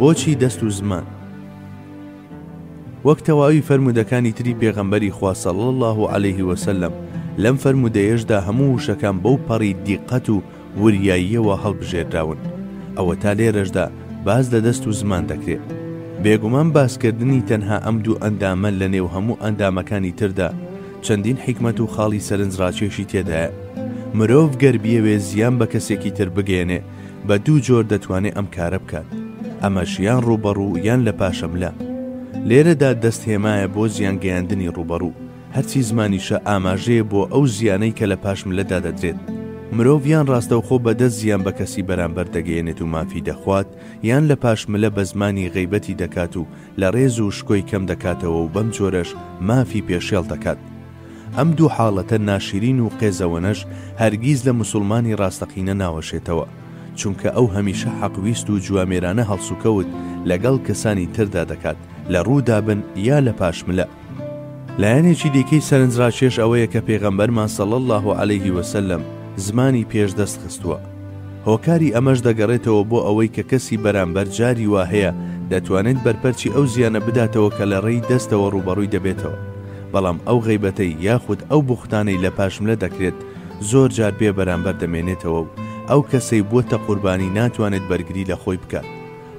بۆچی دەست و زمان وەک تەواوی فەرمودەکانی تری پێغەمبەری خوا صلی الله علیه وسلم لەم فەرمودەیەشدا هەموو وشەکان بەو پەڕی دیقەت و وریاییەوە هەڵبژێردراون ئەوە تا لێرەشدا باس لە دەست و زمان دەکرێت بێگومان باسکردنی تەنها ئەم دوو ئەندامە لە نێو هەموو ئەندامەکانی تردا چەندین حیکمت و خاڵی سەرنجڕاکێشی تێدایە مرۆڤ گەر بیەوێ زیان بە کەسێکی تر بگەێنێ بە دوو جۆر دەتوانێ ئەم کارە بکات، ئەمەش یان ڕووبەڕوو یان لە پاشەملە. لێرەدا دەست هێمایە بۆ زیان گەیاندنی ڕووبەڕوو، هەرچی زمانیشە ئاماژەیە بۆ ئەو زیانەی کە لە پاشملەدا دەدرێت. مرۆڤ یان ڕاستەوخۆ بە دەست زیان بە کەسی بەرامبەر دەگەیەنێت و مافی دەخوات، یان لە پاشملە بە زمانی غەیبەتی دەکات و لە ڕێز و شکۆی کەم دەکاتەوە و بەم جۆرەش مافی پێشێڵ دەکات. ئەم دوو حاڵەتە ناشیرین و قێزەوەنەش هەرگیز لە موسوڵمانی ڕاستەقینە ناوەشێتەوە، چونکە ئەو هەمیشە حەقویست و جوامێرانە هەڵسوکەوت لەگەڵ کەسانی تردا دەکات، لە ڕوودابن یا لە پاش ملە. لایەنێکی دیکەی سەرنجڕاکێش ئەوەیە کە پێغەمبەرمان صلی اللە علیه وسلم زمانی پێش دەست خستووە. هۆکاری ئەمەش دەگەڕێتەوە بۆ ئەوەی کە کەسی بەرامبەر جاری واهەیە دەتوانێت بەرپەرچی ئەو زیانە بداتەوە کە لە ڕێی دەستەوە ڕووبەڕووی دەبێتەوە، بەڵام ئەو غەیبەتەی یاخود ئەو بوختانەی لە پاشملە دەکرێت زۆر جار بێ بەرامبەر دەمێنێتەوە و ئەو کەسەی بووەتە قوربانی ناتوانێت بەرگری لە خۆی بکات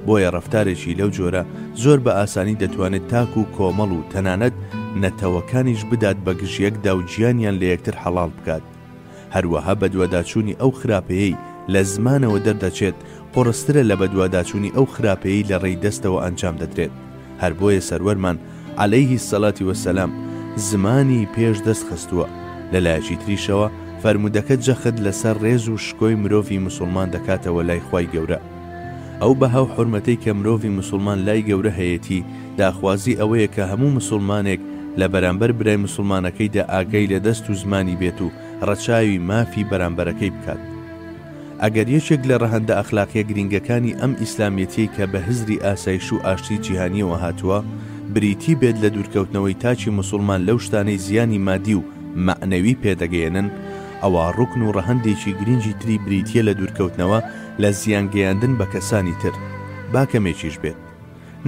بۆیە ڕەفتارێکی لەو جۆرە زۆر بە ئاسانی دەتوانێت تاک و کۆمەڵ و تەنانەت نەتەوەکانیش بدات بە گژ یەکدا و گیانیان لە یەکتر حەڵاڵ بکات. هەروەها بەدواداچوونی ئەو خراپەیەی لە زمانەوە دەردەچێت قوڕسترە لە بەدواداچوونی ئەو خراپەیەی لە ڕێی دەستەوە ئەنجام دەدرێت، هەر بۆیە سەروەرمان، علیه الصلوة والسلام، زمانی پێش دەست خستووە، لە لایەکی تریشەوە فەرموودەکە جەخت لەسەر ڕێز و شکۆی مرۆڤی موسوڵمان دەکاتەوە لای خوای گەورە. ئەو بەها و حورمەتەی کە مرۆڤی موسوڵمان لای گەورە هەیەتی، داخوازی ئەوەیە کە هەموو مسوڵمانێک لە بەرامبەر برای مسوڵمانەکەیدا ئاگای لە دەست و زمانی بێت و ڕەچاوی مافی بەرامبەرەکەی بکات. ئەگەر یەکێک لە ڕەهەندە ئەخلاقیە گرینگەکانی ئەم ئیسلامیەتیەی کە بە هزری ئاسایش و ئاشتی جیهانیەوە هاتووە بریتی بێت لە دوورکەوتنەوەی تاکی مسوڵمان لەو شتانەی زیانی مادی و مەعنەوی پێدەگەیەنن ئەوا ڕوکن و ڕەهەندێکی گرینگی تری بریتیە لە دوورکەوتنەوە لە زیانگەیاندن بە کەسانی تر با کەمێکیش بێت.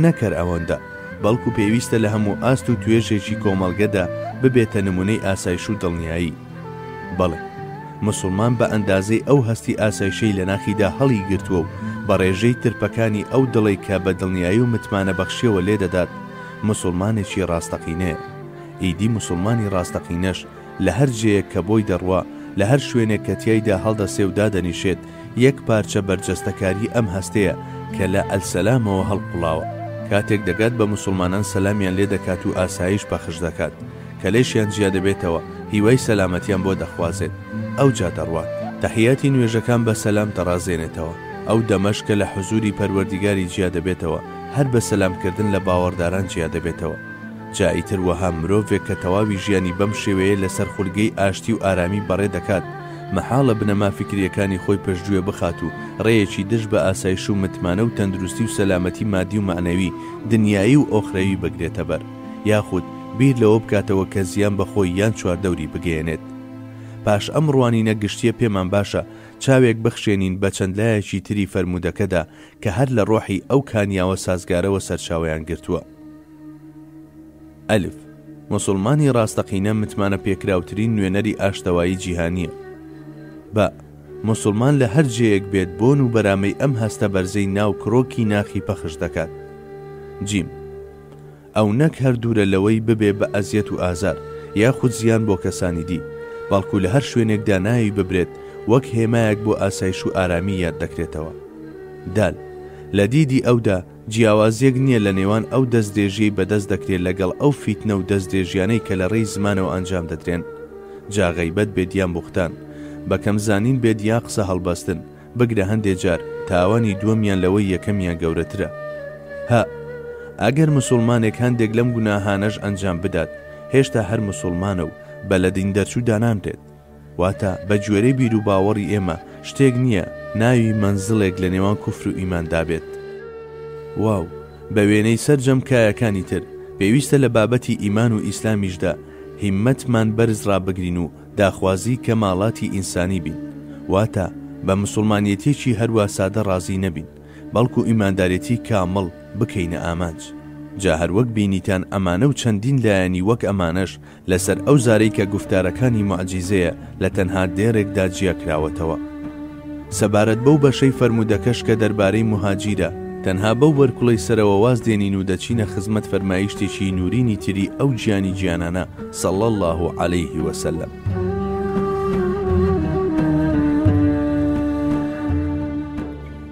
نەک هەر ئەوەندە، بەڵکو پێویستە لە هەموو ئاست و توێژێکی کۆمەڵگەدا ببێتە نمونەی ئاسایش و دڵنیایی. بەڵێ، موسڵمان بە ئەندازەی ئەو هەستی ئاسایشەی لە ناخیدا هەڵی گرتووە و بە ڕێژەی ترپەکانی ئەو دڵەی کە بە دڵنیایی و متمانە بەخشیەوە لێدەدات، موسڵمانێکی ڕاستەقینەیە. ئیدی موسڵمانی ڕاستەقینەش لە هەر جێیەک کە بۆی دەڕوا، لە هەر شوێنێک کە تیایدا هەڵدەسێ و دادەنیشێت، یەک پارچە بەرجەستەکاریی ئەم هەستەیە کە لە، السلامەوە هەڵقوڵاوە. کاتێک دەگات بە موسوڵمانان سەلامیان لێ دەکات و ئاسایش پەخش دەکات. کە لێشیان جیا دەبێتەوە، هیوای سەلامەتیان بۆ دەخوازێت. ئەوجا دەڕوات. تەحیاتی نوێژەکان بە سەلام دەڕازێنێتەوە. ئەو دەمەش کە لە حوزووری پەروەردیگاری جیا دەبێتەوە، هەر بە سەلامکردن لە باوەڕداران جیا دەبێتەوە. جا ئیتر وەها مرۆڤێک کە تەواوی ژیانی بەم شێوەیە لەسەر خولگەی ئاشتی و ئارامی بەڕێ دەکات، مەحاڵە بنەما فیکرییەکانی خۆی پشتگوێ بخات و ڕێیەکی دژ بە ئاسایش و متمانە و تەندروستی و سەلامەتی مادی و مەعنەوی، دنیایی و ئۆخرەوی بگرێتە بەر، یاخود بیر لەوە بکاتەوە کە زیان بە خۆی یان چواردەوری بگەیەنێت. پاش ئەم ڕوانینە گشتییە پێمان باشە چاوێک بخشێنین بە چەند لایەکی تری فەرموودەکەدا کە هەر لە ڕۆحی ئەو کانیاوە سازگارەوە سەرچاوەیان گرتووە. ئەلف، موسوڵمانی ڕاستەقینە متمانەپێکراوترین نوێنەری ئاشتەوایی جیهانییە. باء، موسوڵمان لە هەر جێیەک بێت بۆن و بەرامەی ئەم هەستە بەرزەی ناو کرۆکی ناخی پەخش دەکات. جیم، ئەو نەک هەر دوورە لەوەی ببێ بە ئەزیەت و ئازار، یاخود زیان بۆ کەسانی دی، بەڵکو لە هەر شوێنێکدا ناوی ببرێت وەک هێمایەک بۆ ئاسایش و ئارامی یاد دەکرێتەوە. دال، لە دیدی ئەودا، جیاوازییەک نییە لە نێوان ئەو دەستدرێژییەی بەدەست دەکرێت لەگەڵ ئەو فیتنە و دەستدرێژییانەی کە لە ڕێی زمانەوە ئەنجام دەدرێن، جا غەیبەت بێت یان بوختان، بە کەم زانین بێت یا قسە هەڵبەستن، بگرە هەندێ جار تاوانی دووەمیان لەوەی یەکەمیان گەورەترە. هە ئەگەر مسوڵمانێک هەندێک لەم گوناهانەش ئەنجام بدات، هێشتا هەر مسوڵمانە و بە لە دیندەرچوو دانانرێت. واتە بە گوێرەی بیروباوەڕی ئێمە شتێک نییە ناوی مەنزڵێک لە نێوان کوفر و ئیماندا بێت و بە وێنەی سەرجەم کایەکانی تر پێویستە لە بابەتی ئیمان و ئیسلامیشدا هیممەتمان بەرز ڕابگرین و داخوازی کەماڵاتی ئینسانی بین واتە بە مسوڵمانیەتێکی هەروا سادە ڕازی نەبین بەڵکو ئیماندارێتی کامڵ بکەینە ئامانج جا هەروەک بینیتان ئەمانە و چەندین لایەنی وەک ئەمانەش لەسەر ئەو زارەی کە گوفتارەکانی موعجیزەیە لە تەنها دێڕێکدا جیا کراوەتەوە. سەبارەت بەو بەشەی فەرموودەکەش کە دەربارەی موهاجیرە، تەنها بەو بەرکوڵەی سەرەوە واز دێنین و دەچینە خزمەت فەرمایشتێکی نوورینی تری ئەو گیانی گیانانە صلی اللە علیه و سلم.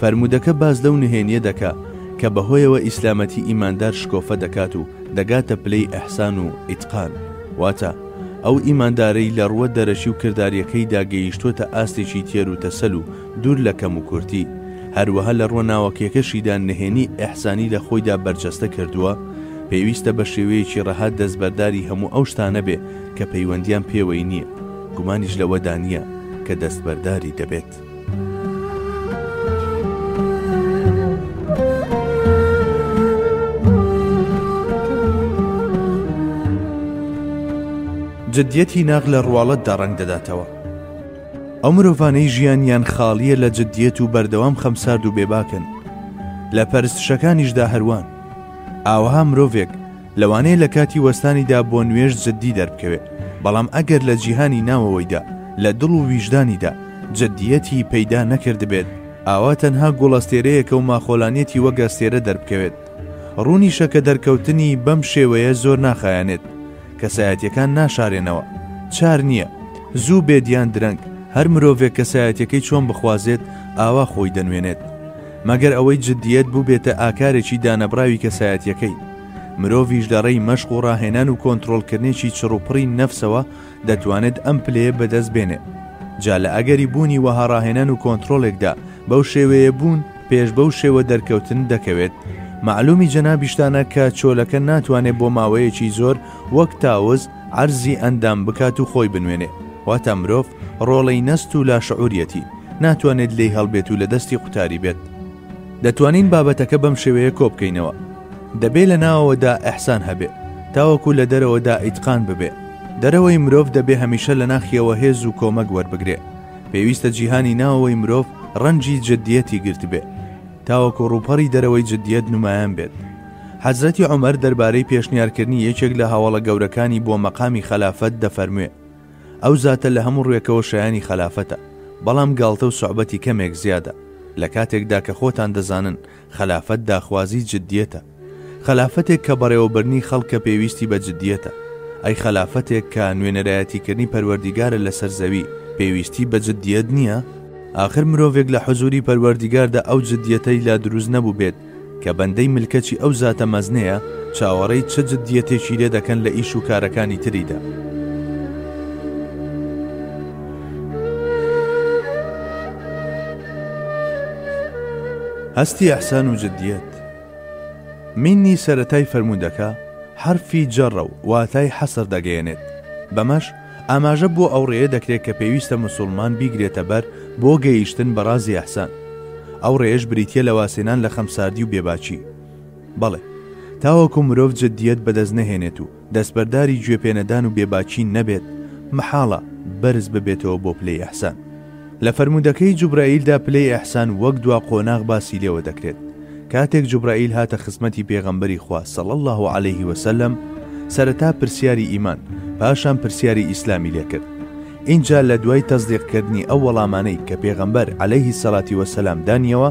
فەرموودەکە باس لەو نهێنیە دەکا کە بەهۆیەوە ئیسلامەتی ئیماندار شکۆفە دەکات و دەگاتە پلەی ئیحسان و ئیتقان، واتە، ئەو ئیماندارەی لە ڕووە دەرەکی و کرداریەکەیدا گەیشتووەتە ئاستێکی تێر و تەسەل و دوور لە کەم و کورتی، هەروەها لە ڕووە ناوەکیەکەشیدا نهێنی ئیحسانی لە خۆیدا بەرجەستە کردووە، پێویستە بە شێوەیەکی ڕەها دەستبەرداری هەموو ئەو شتانە بێ کە پەیوەندیان پێوەی نیە، گومانیش لەوەدا نیە کە دەستبەرداری دەبێت. جدیەتی ناغ لە ڕواڵەتدا ڕەنگ دەداتەوە ئەو مرۆڤانەی ژیانیان خاڵیە لە جدیەت و بەردەوام خەمسارد و بێباکەن لە پەرستشەکانیشدا هەروان ئاوها مرۆڤێک لەوانەیە لە کاتی وەستانیدا بۆ نوێژ جددی دەربکەوێت، بەڵام ئەگەر لە جیهانی ناوەوەیدا، لە دڵ و ویژدانیدا، جددییەتی پەیدا نەکردبێت، ئاوا تەنها گوڵەستێرەیەکە و ماخۆلانیەتی وەک ئەستێرە دەربکەوێت. ڕوونیشە کە دەرکەوتنی بەم شێوەیە زۆر ناخایەنێت. کەسایەتییەکان ناشارێنەوە. چار نییە. زوو بێت یان درەنگ، هەر مرۆڤێک کەسایەتییەکەی چۆن بخوازێت، ئاوا خۆی دەنوێنێت. مەگەر ئەوەی جدییەت بووبێتە ئاکارێکی دانەبڕاوی کەسایەتییەکەی. مرۆڤیش لە ڕێی مەشق و ڕاهێنان و کۆنترۆڵکردنێکی چڕوپڕی نەفسەوە دەتوانێت ئەم پلەیە بەدەست بێنێ. جا لە ئەگەری بوونی وەها ڕاهێنان و کۆنترۆڵێکدا بەو شێوەیە بوون، پێش بەو شێوە دەرکەوتن دەکەوێت. مەعلوومی جەنابیشتانە کە چۆلەکە ناتوانێ بۆ ماوەیەکی زۆر وەک تاوس، عەرزی ئەندام بکات و خۆی بنوێنێ، واتا مرۆڤ ڕۆڵەی نەست و لاشعوریەتی، ناتوانێت لێی هەڵبێت و لە دەستی قوتاری بێت. دەتوانین بابەتەکە بەم شێوەیە کۆ بکەینەوە، دەبێ لە ناوەوەدا ئیحسان هەبێ، تاوەکو لە دەرەوەدا ئیتقان ببێ. دەرەوەی مرۆڤ دەبێ هەمیشە لە ناخیەوە هێز و کۆمەک وەربگرێ. پێویستە جیهانی ناوەوەی مرۆڤ ڕەنگی جددیەتی گرتبێ، تاوەکو ڕووپەڕی دەرەوەی جددیەت نمایان بێت. حەزرەتی عومەر دەربارەی پێشنیارکردنی یەکێک لە هاوەڵە گەورەکانی بۆ مەقامی خەلافەت دەفەرموێ، ئەو زاتە لە هەموو ڕوێکەوە شایانی خەلافەتە، بەڵام گاڵتە و سوعبەتی کەمێک زیادە، لە کاتێکدا کە خۆتان دەزانن خەلافەت داخوازی جدیەتە. خەلافەتێک کە بەڕێوەبردنی خەڵکە پێویستی بە جدیەتە. ئەی خەلافەتێک کە نوێنەرایەتیکردنی پەروەردیگارە لەسەر زەوی پێویستی بە جدیەت نیە؟ ئاخر مرۆڤێک لە حزوری پەروەردیگاردا ئەو جدیەتەی لا دروست نەبووبێت، کە بەندەی ملکەچی ئەو زاتە مەزنەیە، چاوەڕێی چ جددیەتێکی لێ دەکەن لە ئیش و کارەکانی تریدا؟ هەستی ئەحسان و جددیەت مینی سەرەتای فەرموودەکە حەرفی جەڕە و واتای حەسر دەگەیەنێت، بەمەش، ئاماژە بۆ ئەو ڕێیە دەکرێت کە پێویستە مسوڵمان بیگرێتە بەر بۆ گەیشتن بە ڕازی ئیحسان. ئەو ڕێیەش بریتییە لە وازهێنان لە خەمساردی و بێباکی. بەڵێ، تاوەکو مرۆڤ جددییەت بەدەست نەهێنێت و دەستبەرداری گوێپێنەدان و بێباکی نەبێت، مەحاڵە بەرز ببێتەوە بۆ پلەی ئیحسان. لە فەرموودەکەی جوبرەئیلدا پلەی ئیحسان وەک دوا قۆناغ باسی لێوە دەکرێت، کاتێک جوبرەئیل هاتە خزمەتی پێغەمبەری خوا صلی اللە علیه و سلم سەرەتا پرسیاری ئیمان پاشان پرسیاری ئیسلامی لێ کرد، ئینجا لە دوای تەسدیق کردنی ئەو وەڵامانەی کە پێغەمبەر علیه الصلوة والسلام دانیەوە،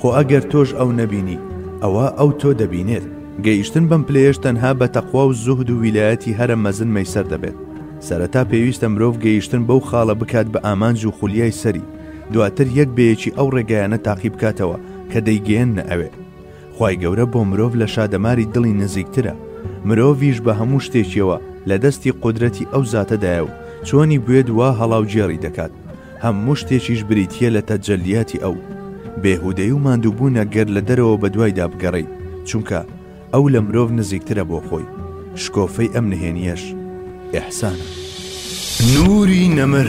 خۆ ئەگەر تۆش ئەو نەبینی ئەوا ئەو تۆ دەبینێت، گەیشتن بەم پلەیەش تەنها بە تەقوا و زوهد و ویلایەتی هەرە مەزن مەیسەر دەبێت، سەرەتا پێویستە مرۆڤ گەیشتن بەو خاڵە بکات بە ئامانج و خولیای سەری، دواتر یەک بە یەکی ئەو ڕێگایانە تاقی بکاتەوە کە دەیگەیەننە ئەوێ. خوای گەورە بۆ مرۆڤ لە شادەماری دڵی نزیکترە، مرۆڤیش بە هەموو شتێکیەوە لە دەستی قودرەتی ئەو زاتەدایە و چۆنی بوێت وا هەڵاوگێڕی دەکات، هەموو شتێکیش بریتییە لە تەجەلیاتی ئەو. بێهودەی و ماندووبوونە گەر لە دەرەوە بەدوایدا بگەڕێیت، چونکە ئەو لە مرۆڤ نزیکترە بۆ خۆی. شکۆفەی ئەم نهێنییەش ئیحسانە. نووری نەمر.